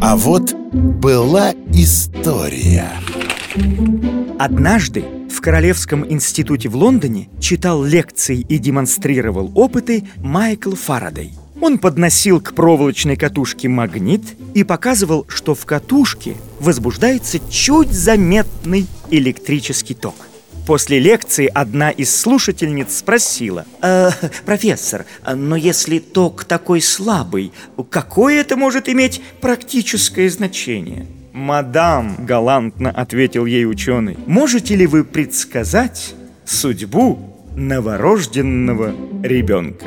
А вот была история Однажды в Королевском институте в Лондоне читал лекции и демонстрировал опыты Майкл Фарадей. Он подносил к проволочной катушке магнит и показывал, что в катушке возбуждается чуть заметный электрический ток. После лекции одна из слушательниц спросила э, Профессор, но если ток такой слабый, какое это может иметь практическое значение? «Мадам», — галантно ответил ей ученый, «можете ли вы предсказать судьбу новорожденного ребенка?»